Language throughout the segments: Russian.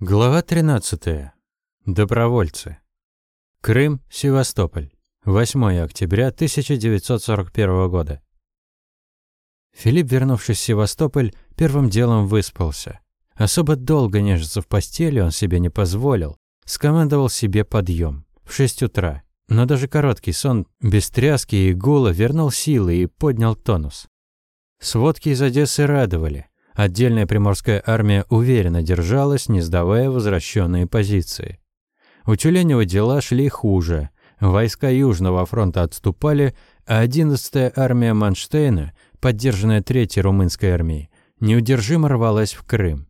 Глава 13. Добровольцы. Крым, Севастополь. 8 октября 1941 года. Филипп, вернувшись в Севастополь, первым делом выспался. Особо долго нежиться в постели он себе не позволил. Скомандовал себе подъем в 6 утра. Но даже короткий сон без тряски и гула вернул силы и поднял тонус. Сводки из Одессы радовали. Отдельная приморская армия уверенно держалась, не сдавая возвращенные позиции. У Тюленева дела шли хуже. Войска Южного фронта отступали, а 11-я армия Манштейна, поддержанная Третьей румынской армией, неудержимо рвалась в Крым.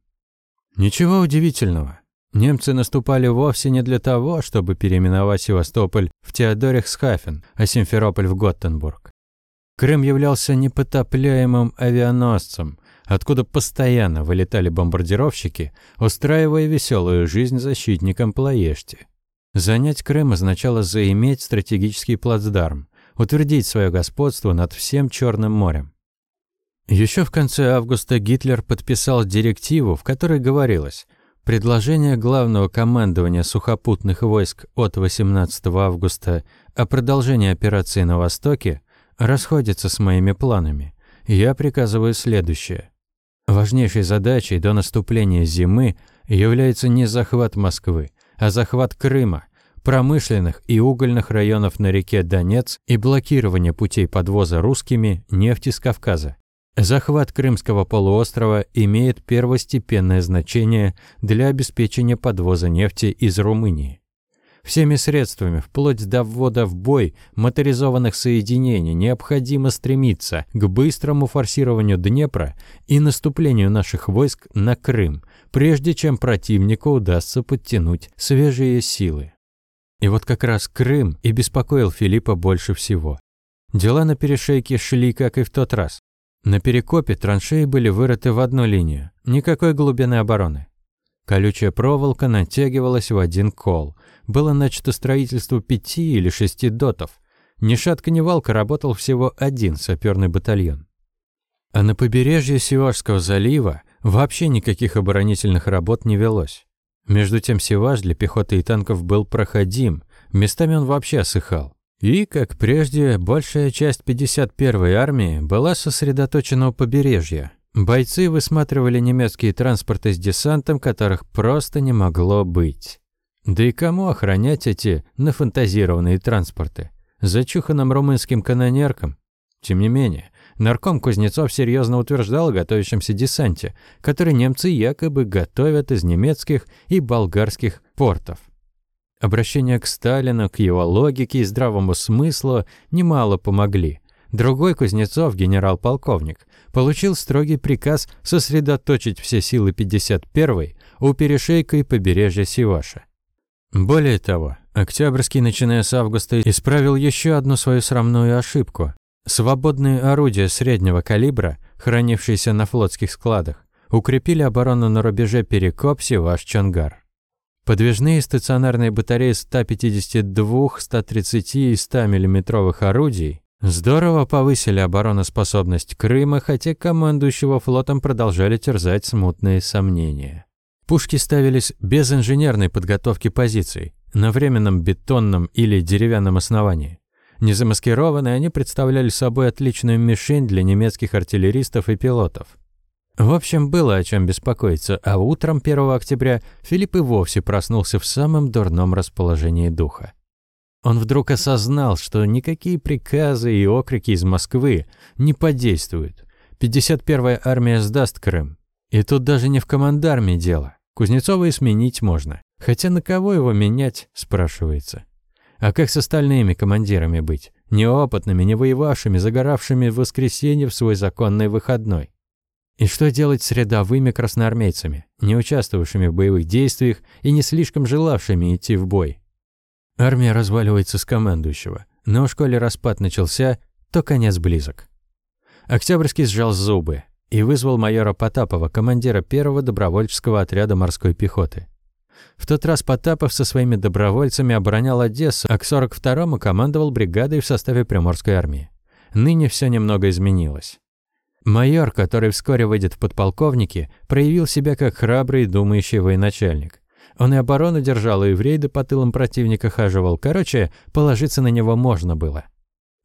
Ничего удивительного. Немцы наступали вовсе не для того, чтобы переименовать Севастополь в Теодорихсхафен, а Симферополь в Готтенбург. Крым являлся непотопляемым авианосцем, откуда постоянно вылетали бомбардировщики, устраивая веселую жизнь защитникам Плоешти. Занять Крым означало заиметь стратегический плацдарм, утвердить свое господство над всем Черным морем. Еще в конце августа Гитлер подписал директиву, в которой говорилось «Предложение главного командования сухопутных войск от 18 августа о продолжении операции на Востоке расходится с моими планами. Я приказываю следующее. Важнейшей задачей до наступления зимы является не захват Москвы, а захват Крыма, промышленных и угольных районов на реке Донец и блокирование путей подвоза русскими нефти с Кавказа. Захват Крымского полуострова имеет первостепенное значение для обеспечения подвоза нефти из Румынии. Всеми средствами, вплоть до ввода в бой моторизованных соединений, необходимо стремиться к быстрому форсированию Днепра и наступлению наших войск на Крым, прежде чем противнику удастся подтянуть свежие силы. И вот как раз Крым и беспокоил Филиппа больше всего. Дела на перешейке шли, как и в тот раз. На перекопе траншеи были вырыты в одну линию, никакой глубины обороны. Колючая проволока натягивалась в один кол. Было начато строительство пяти или шести дотов. Ни шатка, ни валка работал всего один саперный батальон. А на побережье Севашского залива вообще никаких оборонительных работ не велось. Между тем Севаш для пехоты и танков был проходим, местами он вообще осыхал. И, как прежде, большая часть 51-й армии была сосредоточена у побережья, Бойцы высматривали немецкие транспорты с десантом, которых просто не могло быть. Да и кому охранять эти нафантазированные транспорты? Зачуханным румынским канонеркам? Тем не менее, нарком Кузнецов серьезно утверждал о готовящемся десанте, который немцы якобы готовят из немецких и болгарских портов. Обращение к Сталину, к его логике и здравому смыслу немало помогли – Другой Кузнецов, генерал-полковник, получил строгий приказ сосредоточить все силы 51-й у перешейка и побережья Сиваша. Более того, Октябрьский, начиная с августа, исправил еще одну свою срамную ошибку. Свободные орудия среднего калибра, хранившиеся на флотских складах, укрепили оборону на рубеже Перекоп-Сиваш-Чонгар. Подвижные стационарные батареи 152, 130 и 100 миллиметровых орудий Здорово повысили обороноспособность Крыма, хотя командующего флотом продолжали терзать смутные сомнения. Пушки ставились без инженерной подготовки позиций, на временном бетонном или деревянном основании. Незамаскированные они представляли собой отличную мишень для немецких артиллеристов и пилотов. В общем, было о чем беспокоиться, а утром 1 октября Филипп и вовсе проснулся в самом дурном расположении духа. Он вдруг осознал, что никакие приказы и окрики из Москвы не подействуют. 51-я армия сдаст Крым. И тут даже не в командарме дело. Кузнецова и сменить можно. Хотя на кого его менять, спрашивается. А как с остальными командирами быть? Неопытными, не воевавшими, загоравшими в воскресенье в свой законный выходной. И что делать с рядовыми красноармейцами, не участвовавшими в боевых действиях и не слишком желавшими идти в бой? Армия разваливается с командующего, но в школе распад начался, то конец близок. Октябрьский сжал зубы и вызвал майора Потапова, командира первого добровольческого отряда морской пехоты. В тот раз Потапов со своими добровольцами оборонял Одессу, а к 42-му командовал бригадой в составе Приморской армии. Ныне все немного изменилось. Майор, который вскоре выйдет в подполковники, проявил себя как храбрый и думающий военачальник. Он и оборону держал, и в рейды по тылам противника хаживал. Короче, положиться на него можно было.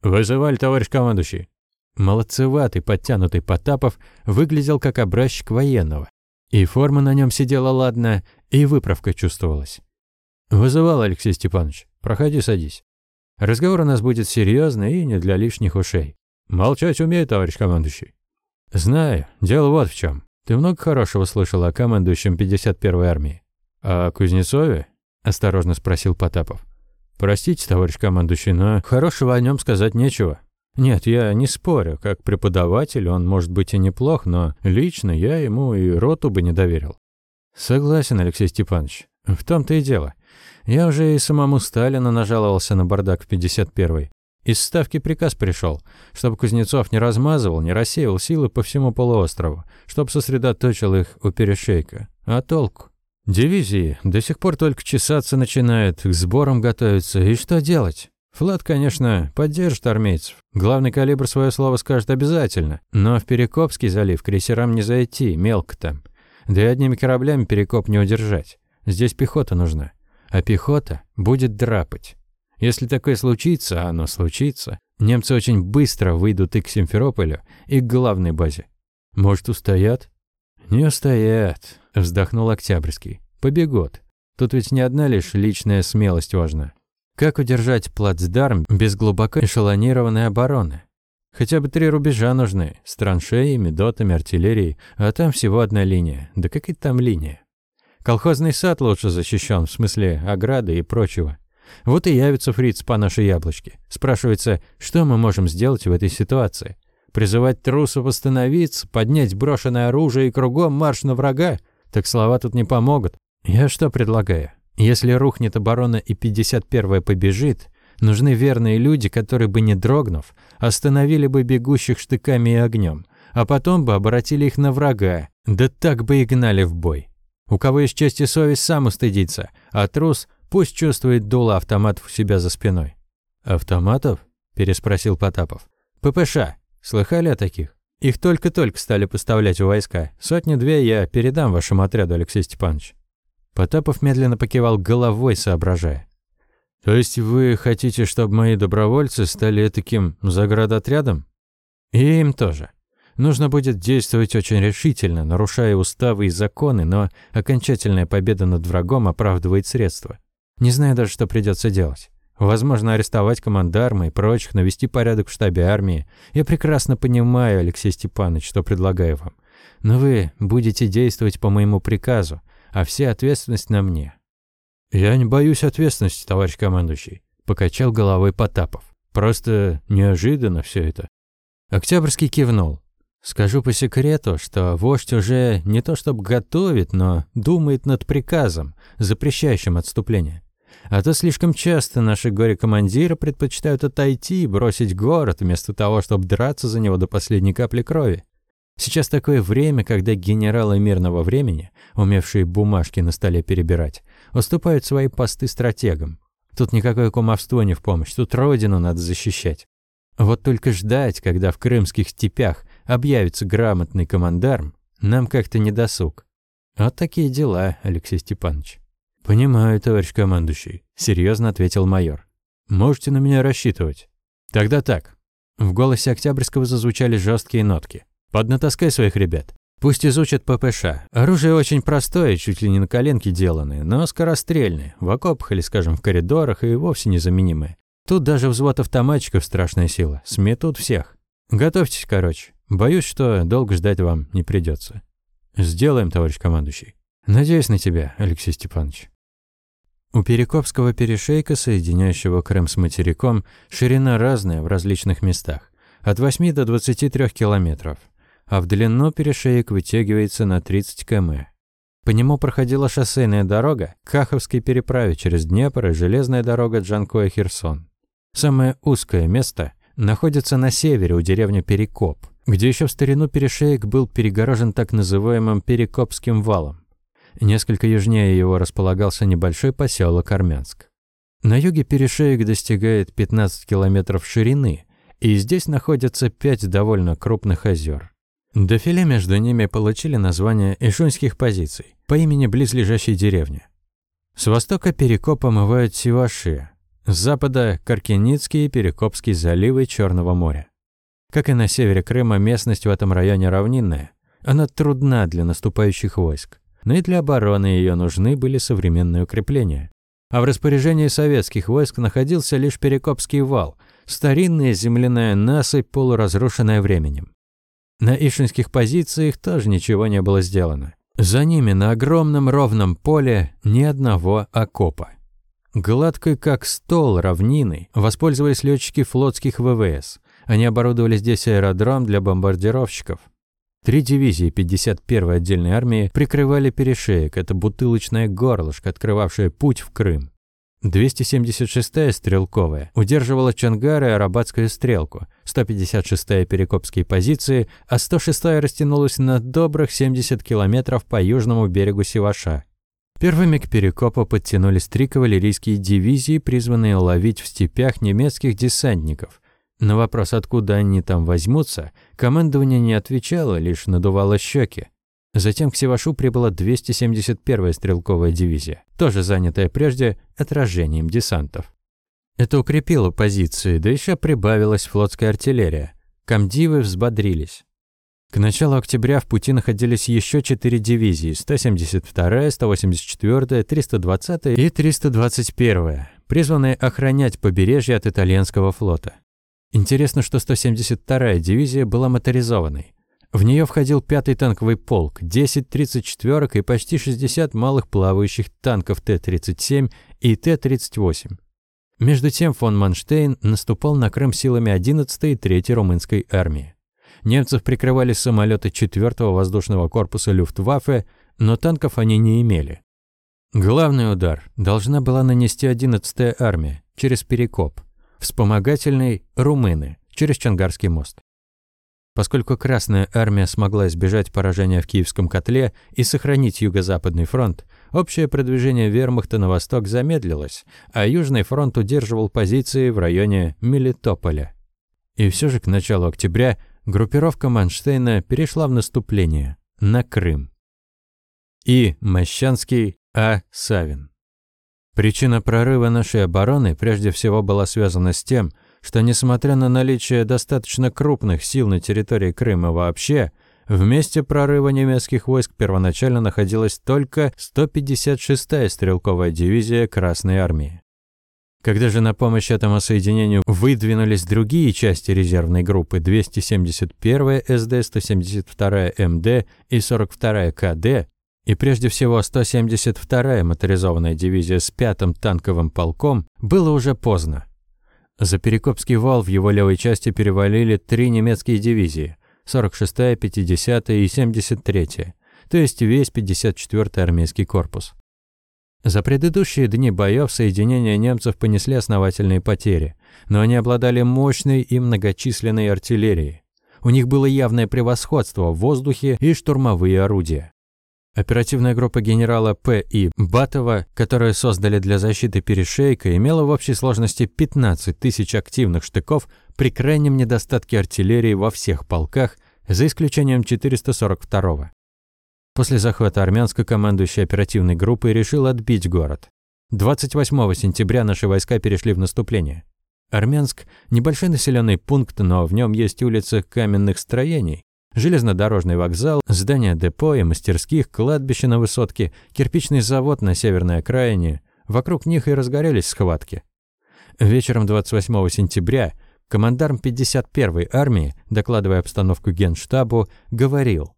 «Вызывали, товарищ командующий». Молодцеватый, подтянутый Потапов выглядел как образчик военного. И форма на нем сидела ладно, и выправка чувствовалась. «Вызывал, Алексей Степанович. Проходи, садись. Разговор у нас будет серьезный и не для лишних ушей. Молчать умею, товарищ командующий». «Знаю. Дело вот в чем. Ты много хорошего слышал о командующем 51-й армии?» «О Кузнецове?» – осторожно спросил Потапов. «Простите, товарищ командующий, но хорошего о нем сказать нечего. Нет, я не спорю, как преподаватель он может быть и неплох, но лично я ему и роту бы не доверил». «Согласен, Алексей Степанович. В том-то и дело. Я уже и самому Сталину нажаловался на бардак в 51-й. Из ставки приказ пришел, чтобы Кузнецов не размазывал, не рассеивал силы по всему полуострову, чтобы сосредоточил их у перешейка. А толку? Дивизии до сих пор только чесаться начинают, к сборам готовятся. И что делать? Флот, конечно, поддержит армейцев. Главный калибр свое слово скажет обязательно. Но в Перекопский залив крейсерам не зайти, мелко там. Да и одними кораблями Перекоп не удержать. Здесь пехота нужна. А пехота будет драпать. Если такое случится, а оно случится, немцы очень быстро выйдут и к Симферополю, и к главной базе. Может, устоят? Не устоят, вздохнул Октябрьский. Побегут. Тут ведь не одна лишь личная смелость важна. Как удержать плацдарм без глубоко эшелонированной обороны? Хотя бы три рубежа нужны, с траншеями, дотами, артиллерией, а там всего одна линия. Да какая там линия? Колхозный сад лучше защищен, в смысле ограды и прочего. Вот и явится фриц по нашей яблочке. Спрашивается, что мы можем сделать в этой ситуации? Призывать трусов остановиться, поднять брошенное оружие и кругом марш на врага? Так слова тут не помогут. Я что предлагаю? Если рухнет оборона и 51-я побежит, нужны верные люди, которые бы не дрогнув, остановили бы бегущих штыками и огнем, а потом бы обратили их на врага, да так бы и гнали в бой. У кого есть честь и совесть, сам устыдится, а трус Пусть чувствует дуло автоматов у себя за спиной. «Автоматов?» – переспросил Потапов. «ППШ. Слыхали о таких? Их только-только стали поставлять в войска. Сотни-две я передам вашему отряду, Алексей Степанович». Потапов медленно покивал головой, соображая. «То есть вы хотите, чтобы мои добровольцы стали таким заградотрядом?» «И им тоже. Нужно будет действовать очень решительно, нарушая уставы и законы, но окончательная победа над врагом оправдывает средства. Не знаю даже, что придется делать. Возможно, арестовать командарма и прочих, навести порядок в штабе армии. Я прекрасно понимаю, Алексей Степанович, что предлагаю вам. Но вы будете действовать по моему приказу, а вся ответственность на мне». «Я не боюсь ответственности, товарищ командующий», – покачал головой Потапов. «Просто неожиданно все это». Октябрьский кивнул. «Скажу по секрету, что вождь уже не то чтобы готовит, но думает над приказом, запрещающим отступление. А то слишком часто наши горе-командиры предпочитают отойти и бросить город, вместо того, чтобы драться за него до последней капли крови. Сейчас такое время, когда генералы мирного времени, умевшие бумажки на столе перебирать, уступают свои посты стратегам. Тут никакое кумовство не в помощь, тут родину надо защищать. Вот только ждать, когда в крымских степях объявится грамотный командарм, нам как-то не досуг. Вот такие дела, Алексей Степанович. «Понимаю, товарищ командующий», – серьезно ответил майор. «Можете на меня рассчитывать». «Тогда так». В голосе Октябрьского зазвучали жесткие нотки. «Поднатаскай своих ребят. Пусть изучат ППШ. Оружие очень простое, чуть ли не на коленке деланное, но скорострельное, в окопах или, скажем, в коридорах и вовсе незаменимое. Тут даже взвод автоматчиков страшная сила, сметут всех. Готовьтесь, короче. Боюсь, что долго ждать вам не придется. Сделаем, товарищ командующий. Надеюсь на тебя, Алексей Степанович. У Перекопского перешейка, соединяющего Крым с материком, ширина разная в различных местах, от 8 до 23 километров, а в длину перешеек вытягивается на 30 км. По нему проходила шоссейная дорога к Каховской переправе через Днепр и железная дорога Джанкоя-Херсон. Самое узкое место находится на севере у деревни Перекоп, где еще в старину перешеек был перегорожен так называемым Перекопским валом. Несколько южнее его располагался небольшой поселок Армянск. На юге перешеек достигает 15 километров ширины, и здесь находятся пять довольно крупных озер. Дефиле между ними получили название ишунских позиций по имени близлежащей деревни. С востока Перекоп омывают Сиваши, с запада – Каркиницкий и Перекопский заливы Черного моря. Как и на севере Крыма, местность в этом районе равнинная. Она трудна для наступающих войск, но и для обороны ее нужны были современные укрепления. А в распоряжении советских войск находился лишь Перекопский вал, старинная земляная насыпь, полуразрушенная временем. На ишинских позициях тоже ничего не было сделано. За ними на огромном ровном поле ни одного окопа. Гладкой как стол равнины воспользовались летчики флотских ВВС. Они оборудовали здесь аэродром для бомбардировщиков. Три дивизии 51-й отдельной армии прикрывали перешеек, это бутылочное горлышко, открывавшее путь в Крым. 276-я стрелковая удерживала Чангар и Арабатскую стрелку, 156-я перекопские позиции, а 106-я растянулась на добрых 70 километров по южному берегу Севаша. Первыми к Перекопу подтянулись три кавалерийские дивизии, призванные ловить в степях немецких десантников. На вопрос, откуда они там возьмутся, командование не отвечало, лишь надувало щеки. Затем к Севашу прибыла 271-я стрелковая дивизия, тоже занятая прежде отражением десантов. Это укрепило позиции, да еще прибавилась флотская артиллерия. Комдивы взбодрились. К началу октября в пути находились еще четыре дивизии – 172-я, 184-я, 320-я и 321-я, призванные охранять побережье от итальянского флота. Интересно, что 172-я дивизия была моторизованной. В нее входил пятый танковый полк, 10 34 и почти 60 малых плавающих танков Т-37 и Т-38. Между тем фон Манштейн наступал на Крым силами 11-й и 3-й румынской армии. Немцев прикрывали самолеты 4-го воздушного корпуса Люфтваффе, но танков они не имели. Главный удар должна была нанести 11-я армия через Перекоп, вспомогательный – румыны, через Чангарский мост. Поскольку Красная армия смогла избежать поражения в Киевском котле и сохранить Юго-Западный фронт, общее продвижение вермахта на восток замедлилось, а Южный фронт удерживал позиции в районе Мелитополя. И все же к началу октября группировка Манштейна перешла в наступление на Крым. И Мощанский, А. Савин. Причина прорыва нашей обороны прежде всего была связана с тем, что, несмотря на наличие достаточно крупных сил на территории Крыма вообще, в месте прорыва немецких войск первоначально находилась только 156-я стрелковая дивизия Красной армии. Когда же на помощь этому соединению выдвинулись другие части резервной группы 271-я СД, 172-я МД и 42-я КД, и прежде всего 172-я моторизованная дивизия с пятым танковым полком, было уже поздно. За Перекопский вал в его левой части перевалили три немецкие дивизии – 46-я, 50-я и 73-я, то есть весь 54-й армейский корпус. За предыдущие дни боев соединения немцев понесли основательные потери, но они обладали мощной и многочисленной артиллерией. У них было явное превосходство в воздухе и штурмовые орудия. Оперативная группа генерала П. И. Батова, которую создали для защиты перешейка, имела в общей сложности 15 тысяч активных штыков при крайнем недостатке артиллерии во всех полках, за исключением 442-го. После захвата армянской командующей оперативной группы решил отбить город. 28 сентября наши войска перешли в наступление. Армянск – небольшой населенный пункт, но в нем есть улицы каменных строений, Железнодорожный вокзал, здание депо и мастерских, кладбище на высотке, кирпичный завод на северной окраине. Вокруг них и разгорелись схватки. Вечером 28 сентября командарм 51-й армии, докладывая обстановку генштабу, говорил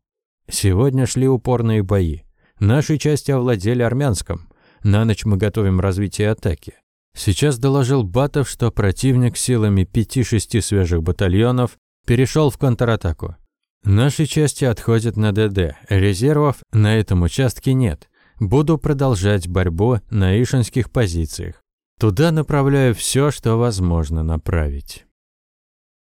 «Сегодня шли упорные бои. Наши части овладели Армянском. На ночь мы готовим развитие атаки. Сейчас доложил Батов, что противник силами 5-6 свежих батальонов перешел в контратаку. Наши части отходят на ДД. Резервов на этом участке нет. Буду продолжать борьбу на ишинских позициях. Туда направляю все, что возможно направить.